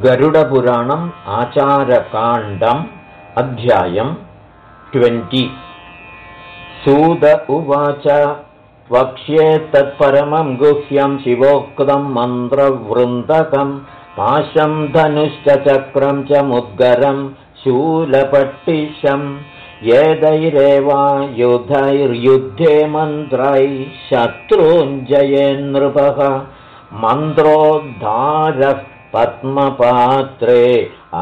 गरुडपुराणम् आचारकाण्डम् अध्यायम् ट्वेण्टि। सूद उवाच वक्ष्ये तत्परमं गुह्यं शिवोक्तं मन्त्रवृन्दकं पाशं धनुश्च चक्रं च मुद्गरं शूलपट्टिशम् युधैर्युद्धे मन्त्रैः शत्रुञ्जये नृपः मन्त्रोद्धारः पद्मपात्रे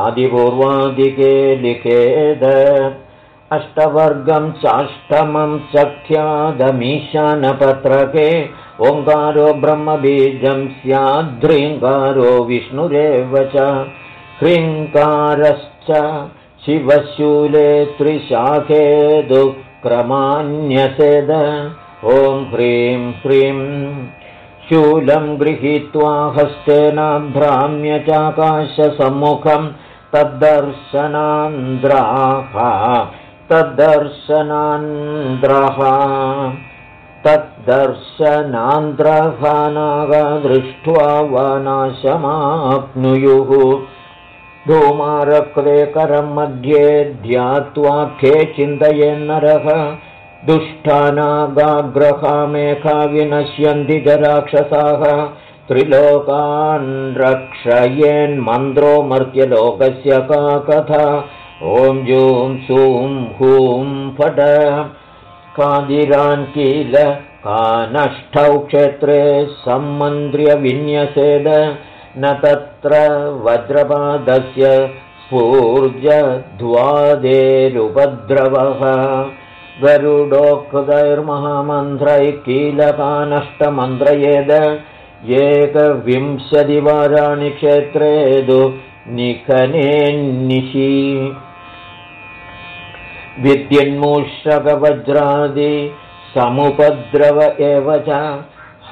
आदिपूर्वादिके लिखेद अष्टवर्गं चाष्टमं सख्यादमीशानपत्रके ओङ्कारो ब्रह्मबीजं स्याद्ध्रीङ्कारो विष्णुरेव च। ह्रीङ्कारश्च शिवशूले त्रिशाखे दुःक्रमान्यसेद ॐ ह्रीं ह्रीं शूलं गृहीत्वा हस्तेनाभ्राम्य चाकाशसम्मुखं तद्दर्शनान्द्राः तद्दर्शनान्द्रः तद्दर्शनान्द्रः दृष्ट्वा वनाशमाप्नुयुः। धूमारक्ते करं मध्ये ध्यात्वा खे चिन्तयेन्नरः दुष्टानागाग्रहा मेघा विनश्यन्ति च राक्षसाः त्रिलोकान् रक्षयेन्मन्द्रो मर्त्यलोकस्य का कथा। ॐ जूं सूं हूं फट। कादिरान् किल कानष्टौ क्षेत्रे सम्मन्त्र्यविन्यसेद न तत्र वज्रपादस्य स्फूर्जध्वादेरुपद्रवः गरुडोक्तैर्महामन्त्रैः कीलकानष्टमन्त्रयेद एकविंशतिवाराणि क्षेत्रेदु निखनेन्निशि। विद्युन्मूषकवज्रादि समुपद्रव एव च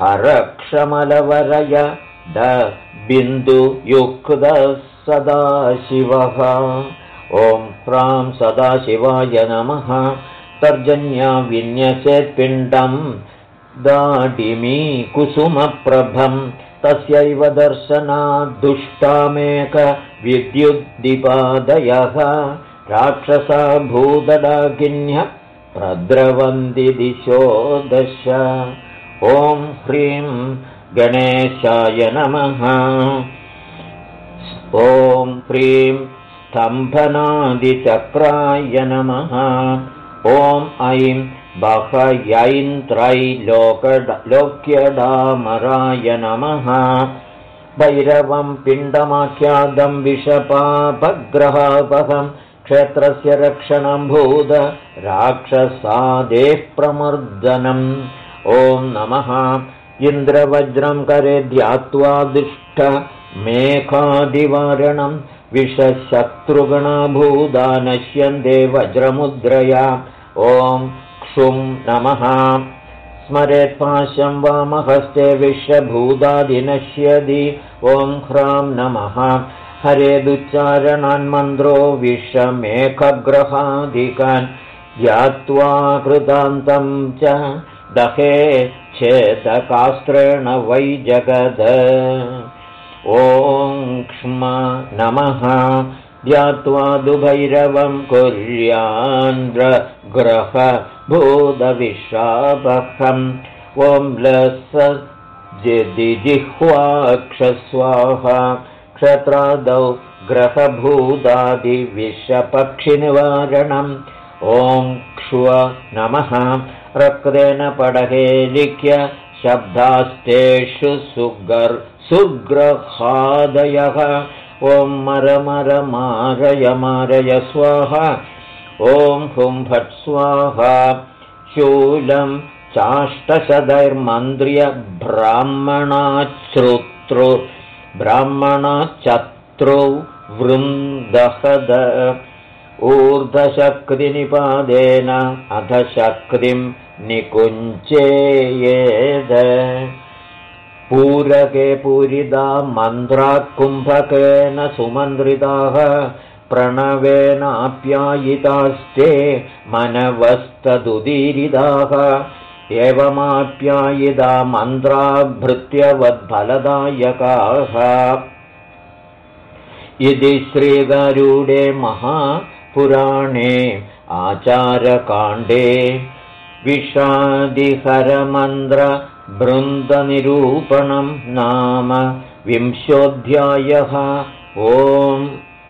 हरक्षमलवरय द बिन्दुयुक्तः सदाशिवः। ॐ ह्रां सदाशिवाय नमः तर्जन्या विन्यसेत्पिण्डं दाडिमी कुसुमप्रभं तस्यैव दर्शनाद्दुष्टामेकविद्युद्दिपादयः राक्षसा भूदडाकिन्यः प्रद्रवन्ति दिशो दश ॐ ह्रीं गणेशाय नमः। ॐ ह्रीं स्तम्भनादिचक्राय नमः ॐ ऐं लोक्यडामराय नमः। भैरवं पिण्डमाख्यादं विषपापग्रहापहं क्षेत्रस्य रक्षणं भूद राक्षसादेः प्रमर्दनम् ॐ नमः। इन्द्रवज्रं करे ध्यात्वा दुष्ट मेघादिवारणम् विषशत्रुगणभूदा नश्यन्ते वज्रमुद्रया ॐ क्षुं नमः। स्मरेत्पाशं वामहस्ते विश्वभूतादिनश्यदि। ॐ ह्रां नमः। हरेदुच्चारणान्मन्त्रो विषमेघग्रहादिकान् ज्ञात्वा कृतान्तं च दहे चेदकास्त्रेण वै जगद। ॐ क्ष्म नमः ध्यात्वा दुभैरवं कुर्यान्द्रग्रहभूतविशापहम् ॐ लस जिजिह्वाक्षस्वाहा क्षत्रादौ ग्रहभूतादिविषपक्षिनिवारणम्। ॐ क्ष्व नमः। रक्तेन पडहे लिख्य शब्दास्तेषु सुगर् सुग्रहादयः ॐ मारय मारय स्वाहा। ॐ हुं फट् स्वाहा। शूलं चाष्टशदैर्मन्द्र्य ब्राह्मणाच्छ्रुतृ ब्राह्मणाचत्रौ वृन्दहद। ऊर्ध्वशक्तिनिपादेन अधशक्तिं निकुञ्चेयेद पूरके पूरिदा मन्त्राकुम्भकेन सुमन्त्रिताः प्रणवेनाप्यायितास्ते मनवस्तदुदीरिदाः एवमाप्यायिदा मन्त्राभृत्यवद्फलदायकाः। इति श्रीगारूडे महापुराणे आचारकाण्डे विषादिहरमन्त्रबृन्दनिरूपणं नाम विंशोऽध्यायः। ओम्